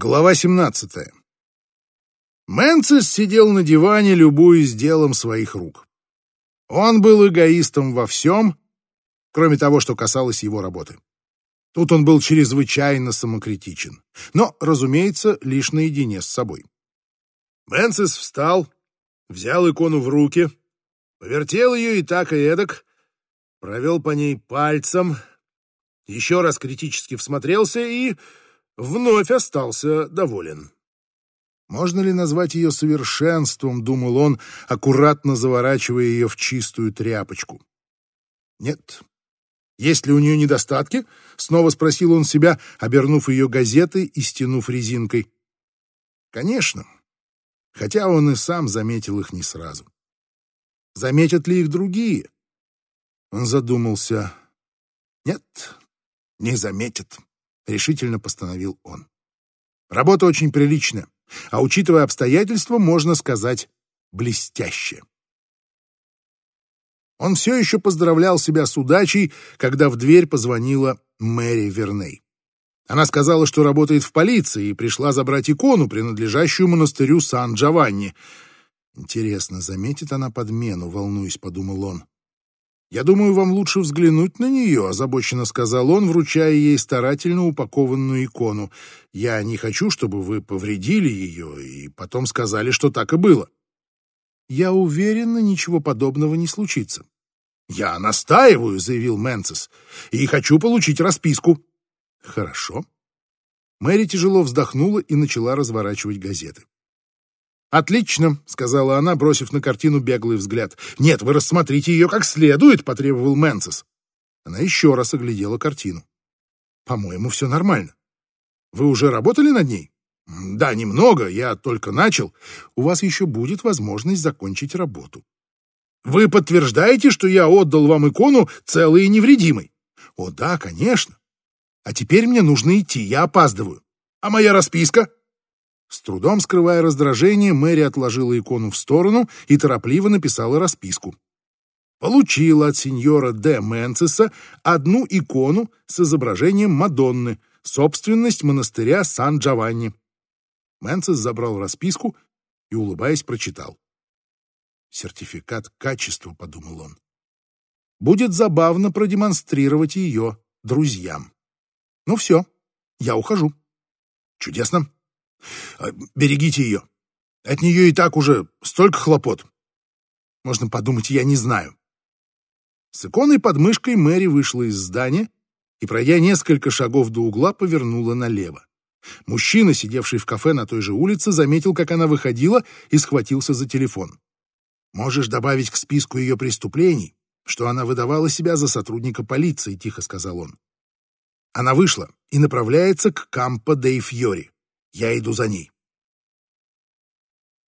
Глава 17. Мэнцис сидел на диване, любуясь делом своих рук. Он был эгоистом во всем, кроме того, что касалось его работы. Тут он был чрезвычайно самокритичен, но, разумеется, лишь наедине с собой. Мэнцис встал, взял икону в руки, повертел ее и так, и эдак, провел по ней пальцем, еще раз критически всмотрелся и вновь остался доволен. Можно ли назвать ее совершенством, думал он, аккуратно заворачивая ее в чистую тряпочку. Нет. Есть ли у нее недостатки? Снова спросил он себя, обернув ее газетой и стянув резинкой. Конечно. Хотя он и сам заметил их не сразу. Заметят ли их другие? Он задумался. Нет, не заметят решительно постановил он. Работа очень приличная, а учитывая обстоятельства, можно сказать, блестяще. Он все еще поздравлял себя с удачей, когда в дверь позвонила Мэри Верней. Она сказала, что работает в полиции и пришла забрать икону, принадлежащую монастырю Сан-Джованни. Интересно, заметит она подмену, волнуясь, подумал он. «Я думаю, вам лучше взглянуть на нее», — озабоченно сказал он, вручая ей старательно упакованную икону. «Я не хочу, чтобы вы повредили ее и потом сказали, что так и было». «Я уверена, ничего подобного не случится». «Я настаиваю», — заявил Мэнсис, — «и хочу получить расписку». «Хорошо». Мэри тяжело вздохнула и начала разворачивать газеты. «Отлично», — сказала она, бросив на картину беглый взгляд. «Нет, вы рассмотрите ее как следует», — потребовал Мэнсис. Она еще раз оглядела картину. «По-моему, все нормально. Вы уже работали над ней?» «Да, немного, я только начал. У вас еще будет возможность закончить работу». «Вы подтверждаете, что я отдал вам икону целой и невредимой?» «О, да, конечно. А теперь мне нужно идти, я опаздываю. А моя расписка?» С трудом скрывая раздражение, Мэри отложила икону в сторону и торопливо написала расписку. Получила от сеньора Д. Менциса одну икону с изображением Мадонны, собственность монастыря Сан-Джованни. Менцис забрал расписку и, улыбаясь, прочитал. «Сертификат качества», — подумал он. «Будет забавно продемонстрировать ее друзьям. Ну все, я ухожу». «Чудесно. А, берегите ее. От нее и так уже столько хлопот. Можно подумать, я не знаю. С иконой под мышкой Мэри вышла из здания и, пройдя несколько шагов до угла, повернула налево. Мужчина, сидевший в кафе на той же улице, заметил, как она выходила, и схватился за телефон. «Можешь добавить к списку ее преступлений, что она выдавала себя за сотрудника полиции», — тихо сказал он. Она вышла и направляется к Кампо дей Фьори. Я иду за ней.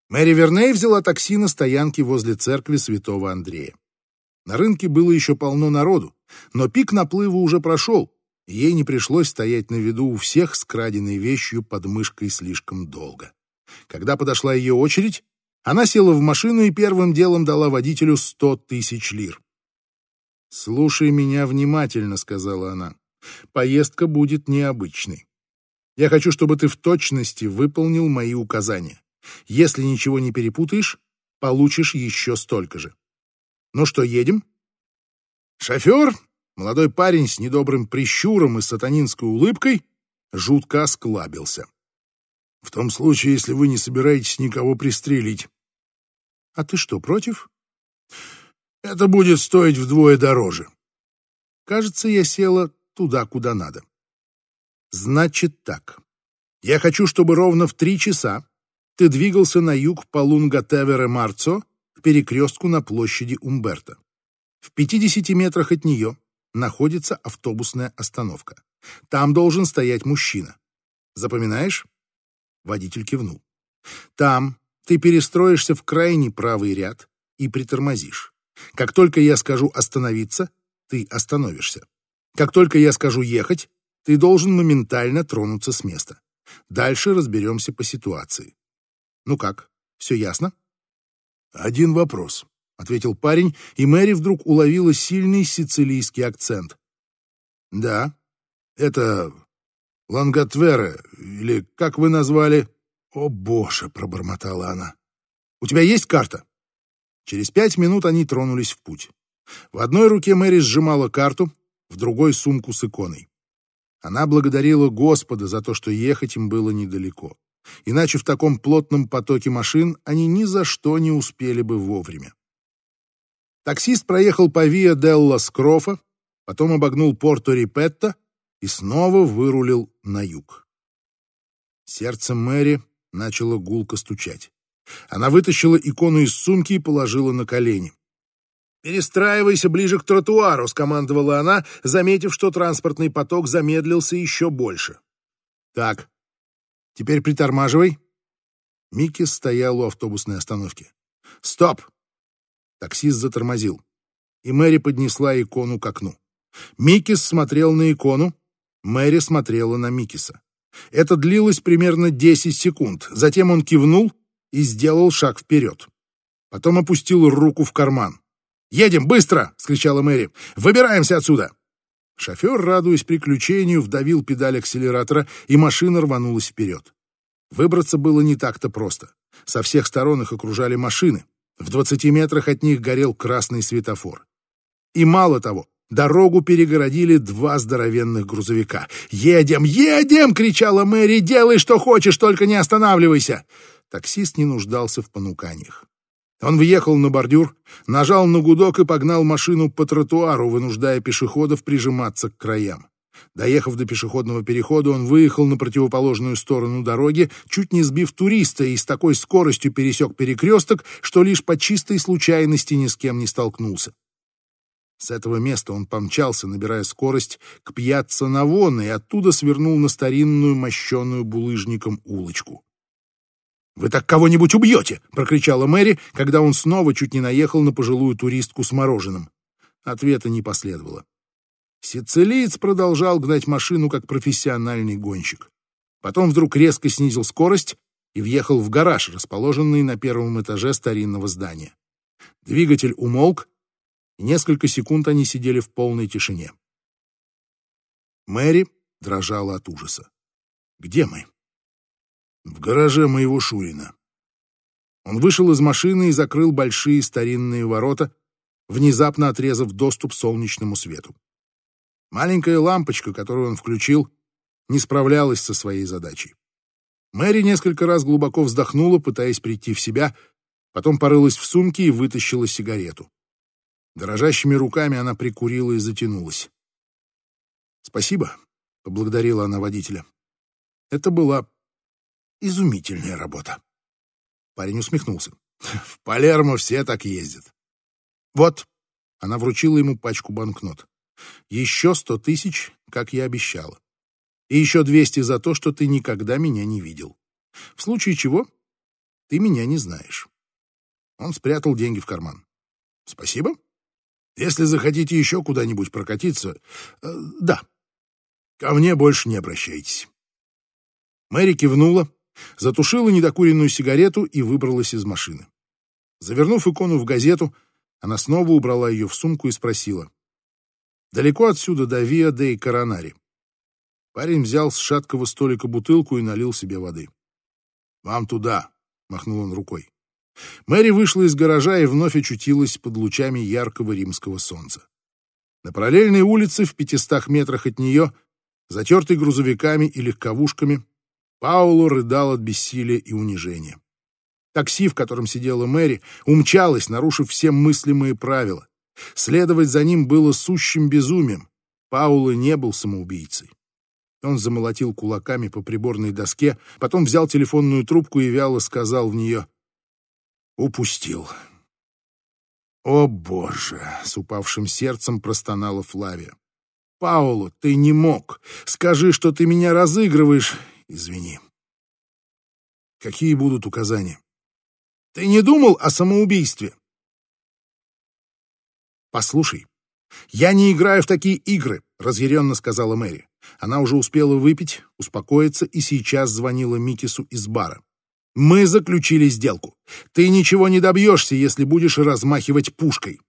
Мэри Верней взяла такси на стоянке возле церкви святого Андрея. На рынке было еще полно народу, но пик наплыва уже прошел, и ей не пришлось стоять на виду у всех с краденной вещью под мышкой слишком долго. Когда подошла ее очередь, она села в машину и первым делом дала водителю сто тысяч лир. «Слушай меня внимательно», — сказала она. «Поездка будет необычной. Я хочу, чтобы ты в точности выполнил мои указания. Если ничего не перепутаешь, получишь еще столько же. Ну что, едем? Шофер, молодой парень с недобрым прищуром и сатанинской улыбкой, жутко осклабился. В том случае, если вы не собираетесь никого пристрелить. А ты что, против? Это будет стоить вдвое дороже. Кажется, я села туда, куда надо. Значит так. Я хочу, чтобы ровно в три часа ты двигался на юг по Лунга-Тевере-Марцо к перекрестку на площади Умберто. В 50 метрах от нее находится автобусная остановка. Там должен стоять мужчина. Запоминаешь? Водитель кивнул. Там ты перестроишься в крайний правый ряд и притормозишь. Как только я скажу остановиться, ты остановишься. Как только я скажу ехать, ты должен моментально тронуться с места. Дальше разберемся по ситуации. Ну как, все ясно? Один вопрос, ответил парень, и Мэри вдруг уловила сильный сицилийский акцент. Да, это Ланготвера, или как вы назвали? О, боже, пробормотала она. У тебя есть карта? Через пять минут они тронулись в путь. В одной руке Мэри сжимала карту, в другой — сумку с иконой. Она благодарила Господа за то, что ехать им было недалеко. Иначе в таком плотном потоке машин они ни за что не успели бы вовремя. Таксист проехал по Виа Делла Скрофа, потом обогнул Порто-Рипетто и снова вырулил на юг. Сердце Мэри начало гулко стучать. Она вытащила икону из сумки и положила на колени. «Перестраивайся ближе к тротуару», — скомандовала она, заметив, что транспортный поток замедлился еще больше. «Так, теперь притормаживай». Микки стоял у автобусной остановки. «Стоп!» Таксист затормозил, и Мэри поднесла икону к окну. Микис смотрел на икону, Мэри смотрела на Микиса. Это длилось примерно 10 секунд. Затем он кивнул и сделал шаг вперед. Потом опустил руку в карман. «Едем, быстро!» — скричала Мэри. «Выбираемся отсюда!» Шофер, радуясь приключению, вдавил педаль акселератора, и машина рванулась вперед. Выбраться было не так-то просто. Со всех сторон их окружали машины. В двадцати метрах от них горел красный светофор. И мало того, дорогу перегородили два здоровенных грузовика. «Едем, едем!» — кричала Мэри. «Делай, что хочешь, только не останавливайся!» Таксист не нуждался в понуканиях. Он въехал на бордюр, нажал на гудок и погнал машину по тротуару, вынуждая пешеходов прижиматься к краям. Доехав до пешеходного перехода, он выехал на противоположную сторону дороги, чуть не сбив туриста и с такой скоростью пересек перекресток, что лишь по чистой случайности ни с кем не столкнулся. С этого места он помчался, набирая скорость, к пьяцца Навона и оттуда свернул на старинную мощеную булыжником улочку. «Вы так кого-нибудь убьете!» — прокричала Мэри, когда он снова чуть не наехал на пожилую туристку с мороженым. Ответа не последовало. Сицилиец продолжал гнать машину как профессиональный гонщик. Потом вдруг резко снизил скорость и въехал в гараж, расположенный на первом этаже старинного здания. Двигатель умолк, и несколько секунд они сидели в полной тишине. Мэри дрожала от ужаса. «Где мы?» В гараже моего Шурина. Он вышел из машины и закрыл большие старинные ворота, внезапно отрезав доступ солнечному свету. Маленькая лампочка, которую он включил, не справлялась со своей задачей. Мэри несколько раз глубоко вздохнула, пытаясь прийти в себя, потом порылась в сумке и вытащила сигарету. Дрожащими руками она прикурила и затянулась. «Спасибо», — поблагодарила она водителя. Это была Изумительная работа. Парень усмехнулся. В Палермо все так ездят. Вот. Она вручила ему пачку банкнот. Еще сто тысяч, как я обещала. И еще двести за то, что ты никогда меня не видел. В случае чего ты меня не знаешь. Он спрятал деньги в карман. Спасибо. Если захотите еще куда-нибудь прокатиться... Э, да. Ко мне больше не обращайтесь. Мэри кивнула, затушила недокуренную сигарету и выбралась из машины. Завернув икону в газету, она снова убрала ее в сумку и спросила. «Далеко отсюда до Виа де Коронари?» Парень взял с шаткого столика бутылку и налил себе воды. «Вам туда!» — махнул он рукой. Мэри вышла из гаража и вновь очутилась под лучами яркого римского солнца. На параллельной улице в пятистах метрах от нее, затертой грузовиками и легковушками, Пауло рыдал от бессилия и унижения. Такси, в котором сидела Мэри, умчалось, нарушив все мыслимые правила. Следовать за ним было сущим безумием. Пауло не был самоубийцей. Он замолотил кулаками по приборной доске, потом взял телефонную трубку и вяло сказал в нее «Упустил». «О, Боже!» — с упавшим сердцем простонала Флавия. «Пауло, ты не мог! Скажи, что ты меня разыгрываешь, Извини. Какие будут указания? Ты не думал о самоубийстве? Послушай, я не играю в такие игры, разъяренно сказала Мэри. Она уже успела выпить, успокоиться и сейчас звонила Микису из бара. Мы заключили сделку. Ты ничего не добьешься, если будешь размахивать пушкой.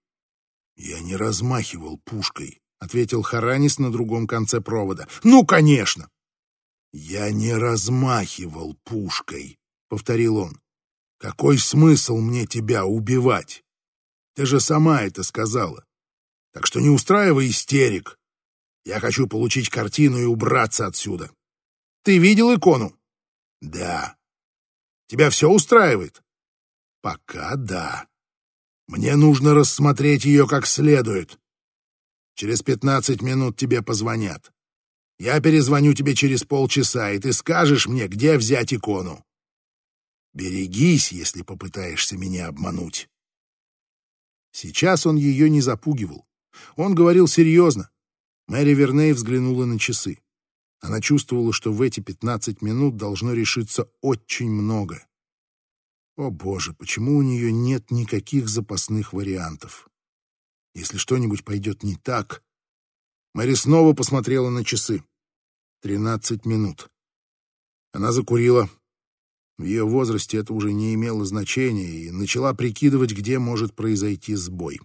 Я не размахивал пушкой, ответил Харанис на другом конце провода. Ну, конечно. «Я не размахивал пушкой», — повторил он. «Какой смысл мне тебя убивать? Ты же сама это сказала. Так что не устраивай истерик. Я хочу получить картину и убраться отсюда. Ты видел икону? Да. Тебя все устраивает? Пока да. Мне нужно рассмотреть ее как следует. Через пятнадцать минут тебе позвонят. Я перезвоню тебе через полчаса, и ты скажешь мне, где взять икону. Берегись, если попытаешься меня обмануть. Сейчас он ее не запугивал. Он говорил серьезно. Мэри Верней взглянула на часы. Она чувствовала, что в эти пятнадцать минут должно решиться очень много. О боже, почему у нее нет никаких запасных вариантов? Если что-нибудь пойдет не так... Мэри снова посмотрела на часы. Тринадцать минут. Она закурила. В ее возрасте это уже не имело значения и начала прикидывать, где может произойти сбой.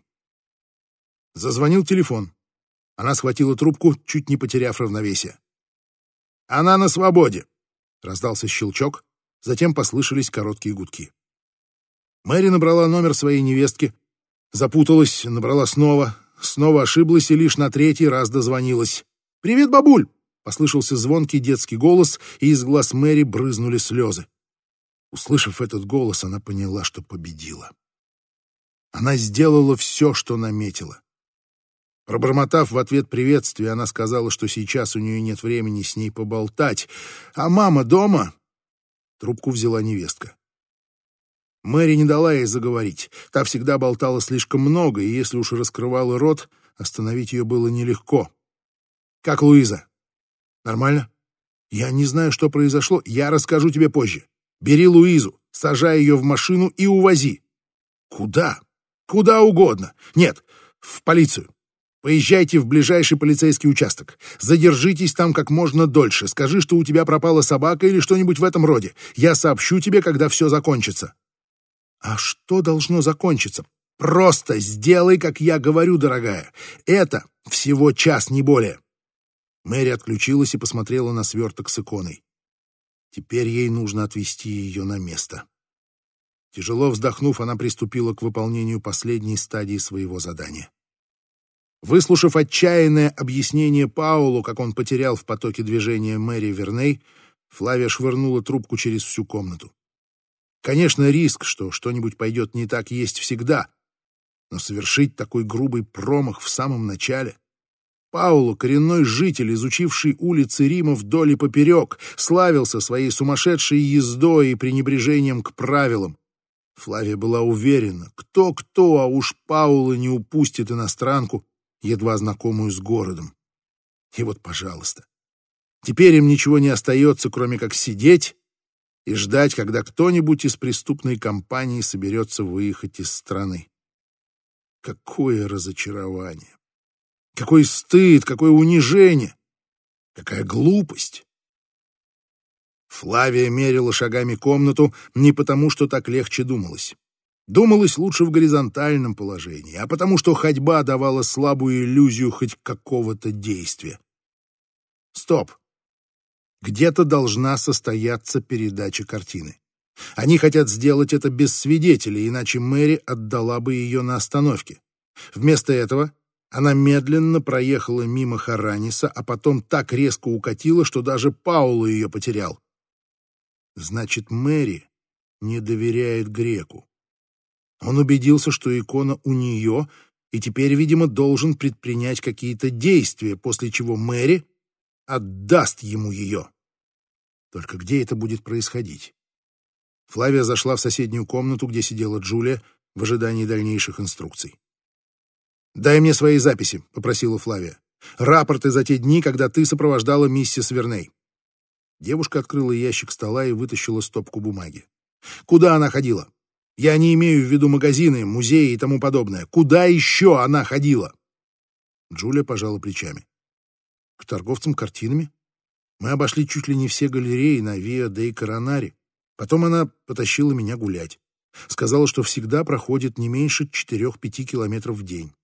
Зазвонил телефон. Она схватила трубку, чуть не потеряв равновесие. «Она на свободе!» Раздался щелчок, затем послышались короткие гудки. Мэри набрала номер своей невестки, запуталась, набрала снова, снова ошиблась и лишь на третий раз дозвонилась. «Привет, бабуль!» — послышался звонкий детский голос, и из глаз Мэри брызнули слезы. Услышав этот голос, она поняла, что победила. Она сделала все, что наметила. Пробормотав в ответ приветствие, она сказала, что сейчас у нее нет времени с ней поболтать. «А мама дома?» Трубку взяла невестка. Мэри не дала ей заговорить. Та всегда болтала слишком много, и если уж раскрывала рот, остановить ее было нелегко. «Как Луиза?» «Нормально?» «Я не знаю, что произошло. Я расскажу тебе позже. Бери Луизу, сажай ее в машину и увози». «Куда?» «Куда угодно. Нет, в полицию. Поезжайте в ближайший полицейский участок. Задержитесь там как можно дольше. Скажи, что у тебя пропала собака или что-нибудь в этом роде. Я сообщу тебе, когда все закончится. А что должно закончиться? Просто сделай, как я говорю, дорогая. Это всего час, не более. Мэри отключилась и посмотрела на сверток с иконой. Теперь ей нужно отвезти ее на место. Тяжело вздохнув, она приступила к выполнению последней стадии своего задания. Выслушав отчаянное объяснение Паулу, как он потерял в потоке движения Мэри Верней, Флавия швырнула трубку через всю комнату. Конечно, риск, что что-нибудь пойдет не так, есть всегда, но совершить такой грубый промах в самом начале... Пауло, коренной житель, изучивший улицы Рима вдоль и поперек, славился своей сумасшедшей ездой и пренебрежением к правилам. Флавия была уверена, кто-кто, а уж Паула не упустит иностранку, едва знакомую с городом. И вот, пожалуйста, теперь им ничего не остается, кроме как сидеть и ждать, когда кто-нибудь из преступной компании соберется выехать из страны. Какое разочарование! Какой стыд, какое унижение! Какая глупость! Флавия мерила шагами комнату не потому, что так легче думалось. Думалось лучше в горизонтальном положении, а потому что ходьба давала слабую иллюзию хоть какого-то действия. Стоп! Где-то должна состояться передача картины. Они хотят сделать это без свидетелей, иначе Мэри отдала бы ее на остановке. Вместо этого она медленно проехала мимо Хараниса, а потом так резко укатила, что даже Паулу ее потерял. Значит, Мэри не доверяет греку. Он убедился, что икона у нее, и теперь, видимо, должен предпринять какие-то действия, после чего Мэри отдаст ему ее. Только где это будет происходить? Флавия зашла в соседнюю комнату, где сидела Джулия, в ожидании дальнейших инструкций. «Дай мне свои записи», — попросила Флавия. «Рапорты за те дни, когда ты сопровождала миссис Верней». Девушка открыла ящик стола и вытащила стопку бумаги. «Куда она ходила? Я не имею в виду магазины, музеи и тому подобное. Куда еще она ходила?» Джулия пожала плечами. «К торговцам картинами. Мы обошли чуть ли не все галереи на Виа де Коронари. Потом она потащила меня гулять. Сказала, что всегда проходит не меньше четырех-пяти километров в день.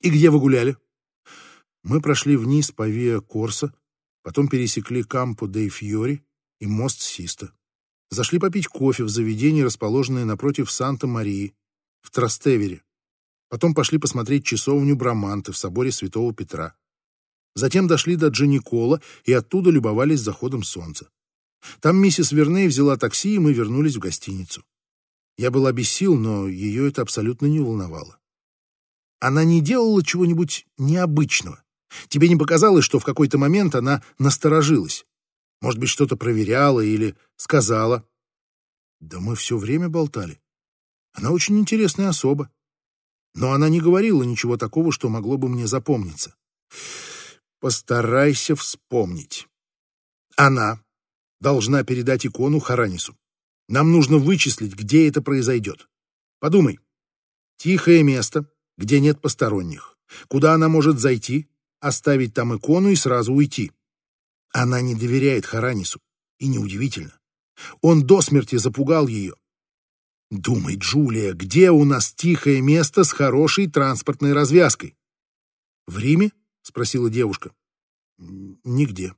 «И где вы гуляли?» Мы прошли вниз по Виа Корса, Потом пересекли Кампо де Фьори и мост Систа. Зашли попить кофе в заведении, расположенное напротив Санта-Марии, в Трастевере. Потом пошли посмотреть часовню Браманты в соборе Святого Петра. Затем дошли до Джаникола и оттуда любовались заходом солнца. Там миссис Верней взяла такси, и мы вернулись в гостиницу. Я была без сил, но ее это абсолютно не волновало. Она не делала чего-нибудь необычного. Тебе не показалось, что в какой-то момент она насторожилась? Может быть, что-то проверяла или сказала? Да мы все время болтали. Она очень интересная особа. Но она не говорила ничего такого, что могло бы мне запомниться. Постарайся вспомнить. Она должна передать икону Харанису. Нам нужно вычислить, где это произойдет. Подумай. Тихое место, где нет посторонних. Куда она может зайти, оставить там икону и сразу уйти. Она не доверяет Харанису. И неудивительно. Он до смерти запугал ее. Думай, Джулия, где у нас тихое место с хорошей транспортной развязкой? В Риме? Спросила девушка. Нигде.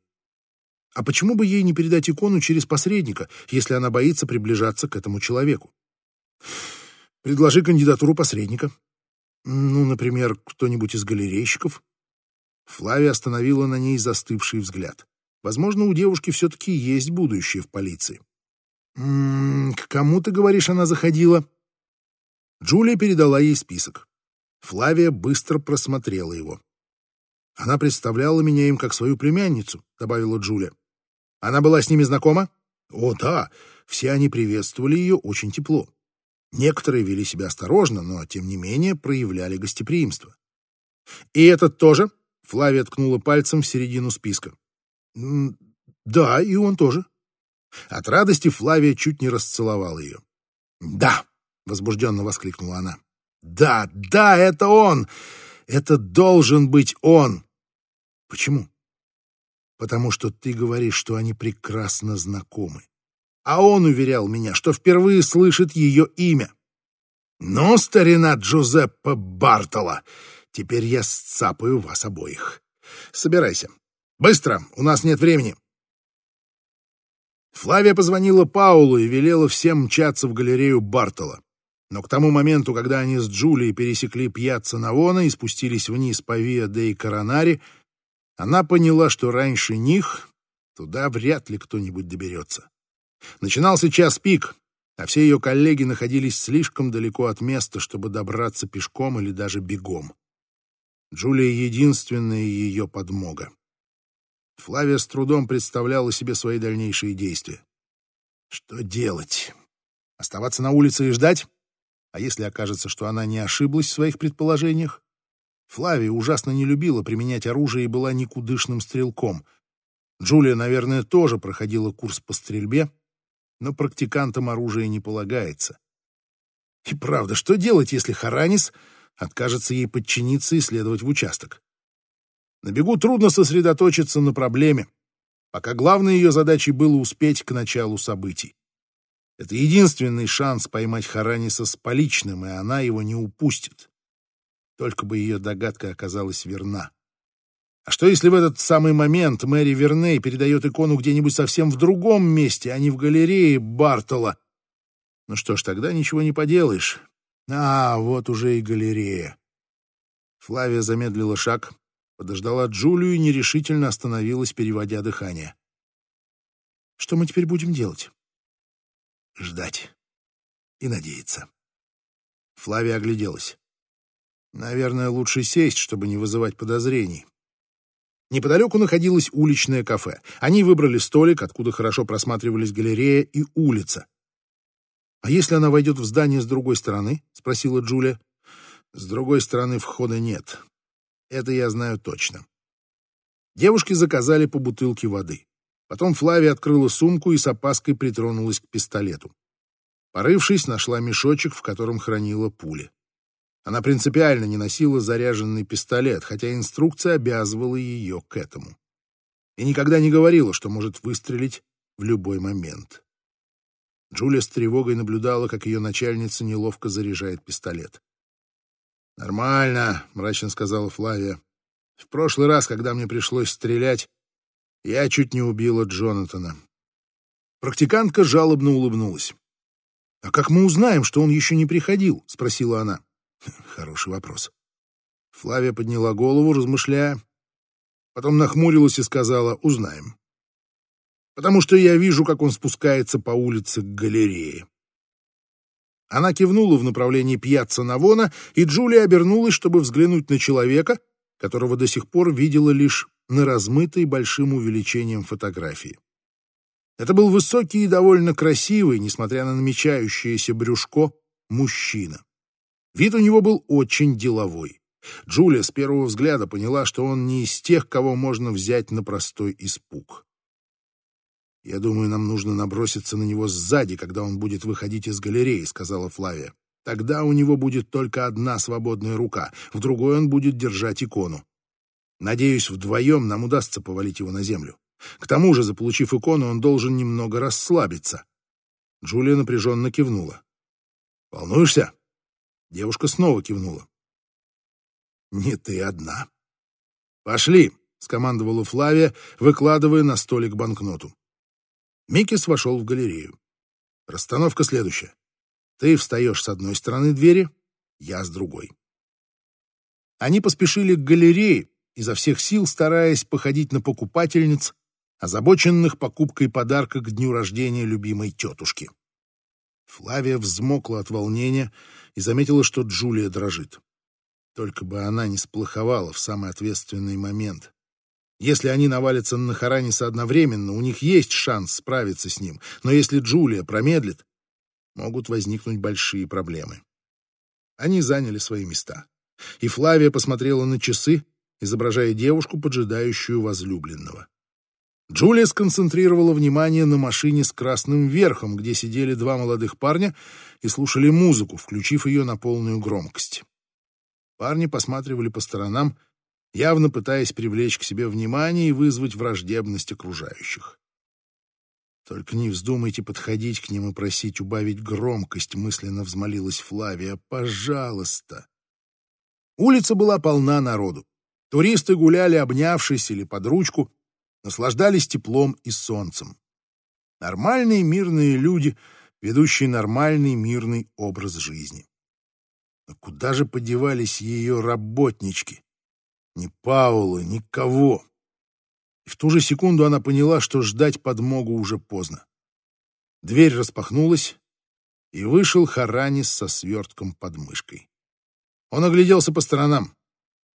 А почему бы ей не передать икону через посредника, если она боится приближаться к этому человеку? Предложи кандидатуру посредника. Ну, например, кто-нибудь из галерейщиков. Флавия остановила на ней застывший взгляд. Возможно, у девушки все-таки есть будущее в полиции. «М -м, «К кому, ты говоришь, она заходила?» Джулия передала ей список. Флавия быстро просмотрела его. Она представляла меня им как свою племянницу, добавила Джулия. Она была с ними знакома? О, да, все они приветствовали ее очень тепло. Некоторые вели себя осторожно, но, тем не менее, проявляли гостеприимство. «И этот тоже?» — Флавия ткнула пальцем в середину списка. «Да, и он тоже». От радости Флавия чуть не расцеловала ее. «Да!» — возбужденно воскликнула она. «Да, да, это он! Это должен быть он!» Почему? Потому что ты говоришь, что они прекрасно знакомы. А он уверял меня, что впервые слышит ее имя. Ну, старина Джузеппе Бартола, теперь я сцапаю вас обоих. Собирайся. Быстро, у нас нет времени. Флавия позвонила Паулу и велела всем мчаться в галерею Бартола. Но к тому моменту, когда они с Джулией пересекли Пьяцца Навона и спустились вниз по Виа де Коронари, она поняла, что раньше них туда вряд ли кто-нибудь доберется. Начинался час пик, а все ее коллеги находились слишком далеко от места, чтобы добраться пешком или даже бегом. Джулия — единственная ее подмога. Флавия с трудом представляла себе свои дальнейшие действия. Что делать? Оставаться на улице и ждать? А если окажется, что она не ошиблась в своих предположениях? Флавия ужасно не любила применять оружие и была никудышным стрелком. Джулия, наверное, тоже проходила курс по стрельбе, но практикантам оружие не полагается. И правда, что делать, если Харанис откажется ей подчиниться и следовать в участок? На бегу трудно сосредоточиться на проблеме, пока главной ее задачей было успеть к началу событий. Это единственный шанс поймать Хараниса с поличным, и она его не упустит. Только бы ее догадка оказалась верна. А что, если в этот самый момент Мэри Верней передает икону где-нибудь совсем в другом месте, а не в галерее Бартола? Ну что ж, тогда ничего не поделаешь. А, вот уже и галерея. Флавия замедлила шаг, подождала Джулию и нерешительно остановилась, переводя дыхание. Что мы теперь будем делать? Ждать и надеяться. Флавия огляделась. Наверное, лучше сесть, чтобы не вызывать подозрений. Неподалеку находилось уличное кафе. Они выбрали столик, откуда хорошо просматривались галерея и улица. «А если она войдет в здание с другой стороны?» — спросила Джулия. «С другой стороны входа нет. Это я знаю точно». Девушки заказали по бутылке воды. Потом Флавия открыла сумку и с опаской притронулась к пистолету. Порывшись, нашла мешочек, в котором хранила пули. Она принципиально не носила заряженный пистолет, хотя инструкция обязывала ее к этому. И никогда не говорила, что может выстрелить в любой момент. Джулия с тревогой наблюдала, как ее начальница неловко заряжает пистолет. «Нормально», — мрачно сказала Флавия. «В прошлый раз, когда мне пришлось стрелять, Я чуть не убила Джонатана. Практикантка жалобно улыбнулась. «А как мы узнаем, что он еще не приходил?» — спросила она. Хороший вопрос. Флавия подняла голову, размышляя. Потом нахмурилась и сказала «Узнаем». «Потому что я вижу, как он спускается по улице к галерее». Она кивнула в направлении пьяца Навона, и Джулия обернулась, чтобы взглянуть на человека, которого до сих пор видела лишь на размытой большим увеличением фотографии. Это был высокий и довольно красивый, несмотря на намечающееся брюшко, мужчина. Вид у него был очень деловой. Джулия с первого взгляда поняла, что он не из тех, кого можно взять на простой испуг. «Я думаю, нам нужно наброситься на него сзади, когда он будет выходить из галереи», — сказала Флавия. «Тогда у него будет только одна свободная рука, в другой он будет держать икону. Надеюсь, вдвоем нам удастся повалить его на землю. К тому же, заполучив икону, он должен немного расслабиться». Джулия напряженно кивнула. «Волнуешься?» Девушка снова кивнула. «Не ты одна». «Пошли!» — скомандовала Флавия, выкладывая на столик банкноту. Микис вошел в галерею. Расстановка следующая. Ты встаешь с одной стороны двери, я с другой. Они поспешили к галерее, изо всех сил стараясь походить на покупательниц, озабоченных покупкой подарка к дню рождения любимой тетушки. Флавия взмокла от волнения и заметила, что Джулия дрожит. Только бы она не сплоховала в самый ответственный момент. Если они навалятся на Хараниса одновременно, у них есть шанс справиться с ним. Но если Джулия промедлит, могут возникнуть большие проблемы. Они заняли свои места. И Флавия посмотрела на часы, изображая девушку, поджидающую возлюбленного. Джулия сконцентрировала внимание на машине с красным верхом, где сидели два молодых парня и слушали музыку, включив ее на полную громкость. Парни посматривали по сторонам, явно пытаясь привлечь к себе внимание и вызвать враждебность окружающих. «Только не вздумайте подходить к ним и просить убавить громкость», — мысленно взмолилась Флавия. «Пожалуйста». Улица была полна народу. Туристы гуляли, обнявшись или под ручку, наслаждались теплом и солнцем. Нормальные мирные люди, ведущие нормальный мирный образ жизни. Но куда же подевались ее работнички? Ни Паула, никого. И в ту же секунду она поняла, что ждать подмогу уже поздно. Дверь распахнулась, и вышел Харанис со свертком под мышкой. Он огляделся по сторонам.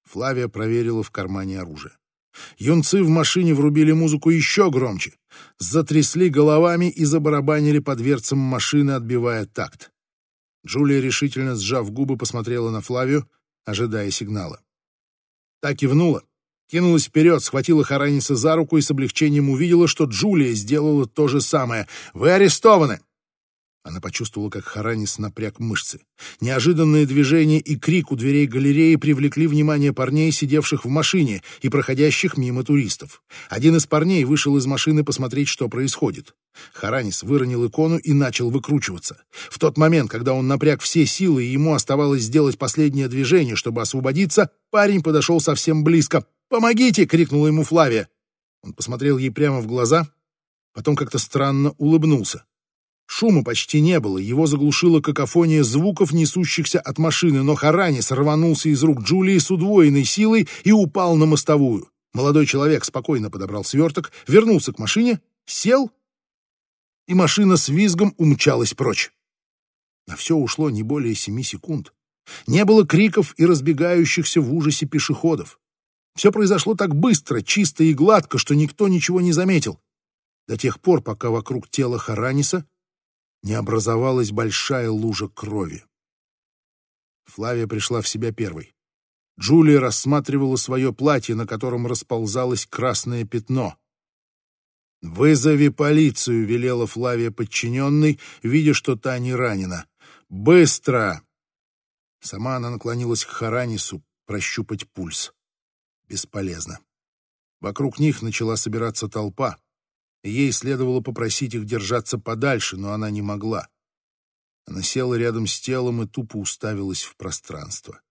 Флавия проверила в кармане оружие. Юнцы в машине врубили музыку еще громче, затрясли головами и забарабанили по дверцам машины, отбивая такт. Джулия, решительно сжав губы, посмотрела на Флавию, ожидая сигнала. Та кивнула, кинулась вперед, схватила Хараниса за руку и с облегчением увидела, что Джулия сделала то же самое. «Вы арестованы!» Она почувствовала, как Харанис напряг мышцы. Неожиданное движение и крик у дверей галереи привлекли внимание парней, сидевших в машине и проходящих мимо туристов. Один из парней вышел из машины посмотреть, что происходит. Харанис выронил икону и начал выкручиваться. В тот момент, когда он напряг все силы и ему оставалось сделать последнее движение, чтобы освободиться, парень подошел совсем близко. «Помогите!» — крикнула ему Флавия. Он посмотрел ей прямо в глаза, потом как-то странно улыбнулся. Шума почти не было, его заглушила какофония звуков, несущихся от машины, но Харанис рванулся из рук Джулии с удвоенной силой и упал на мостовую. Молодой человек спокойно подобрал сверток, вернулся к машине, сел, и машина с визгом умчалась прочь. На все ушло не более семи секунд. Не было криков и разбегающихся в ужасе пешеходов. Все произошло так быстро, чисто и гладко, что никто ничего не заметил. До тех пор, пока вокруг тела Хараниса не образовалась большая лужа крови. Флавия пришла в себя первой. Джулия рассматривала свое платье, на котором расползалось красное пятно. «Вызови полицию», — велела Флавия подчиненной, видя, что та не ранена. «Быстро!» Сама она наклонилась к Харанису прощупать пульс. Бесполезно. Вокруг них начала собираться толпа. Ей следовало попросить их держаться подальше, но она не могла. Она села рядом с телом и тупо уставилась в пространство.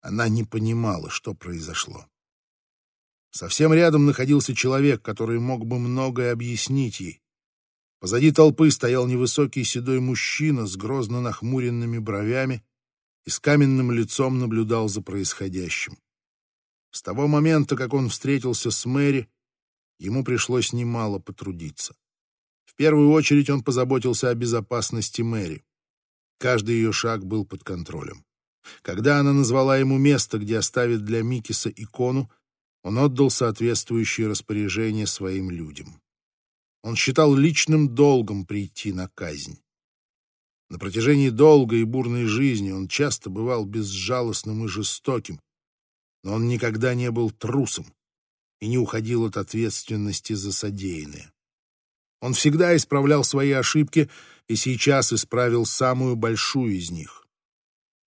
Она не понимала, что произошло. Совсем рядом находился человек, который мог бы многое объяснить ей. Позади толпы стоял невысокий седой мужчина с грозно нахмуренными бровями и с каменным лицом наблюдал за происходящим. С того момента, как он встретился с Мэри, ему пришлось немало потрудиться. В первую очередь он позаботился о безопасности Мэри. Каждый ее шаг был под контролем. Когда она назвала ему место, где оставит для Микиса икону, он отдал соответствующие распоряжения своим людям. Он считал личным долгом прийти на казнь. На протяжении долгой и бурной жизни он часто бывал безжалостным и жестоким, но он никогда не был трусом и не уходил от ответственности за содеянное. Он всегда исправлял свои ошибки и сейчас исправил самую большую из них.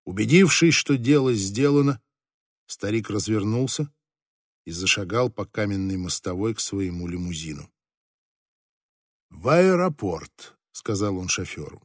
Убедившись, что дело сделано, старик развернулся и зашагал по каменной мостовой к своему лимузину. «В аэропорт», — сказал он шоферу.